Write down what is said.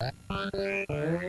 Bye.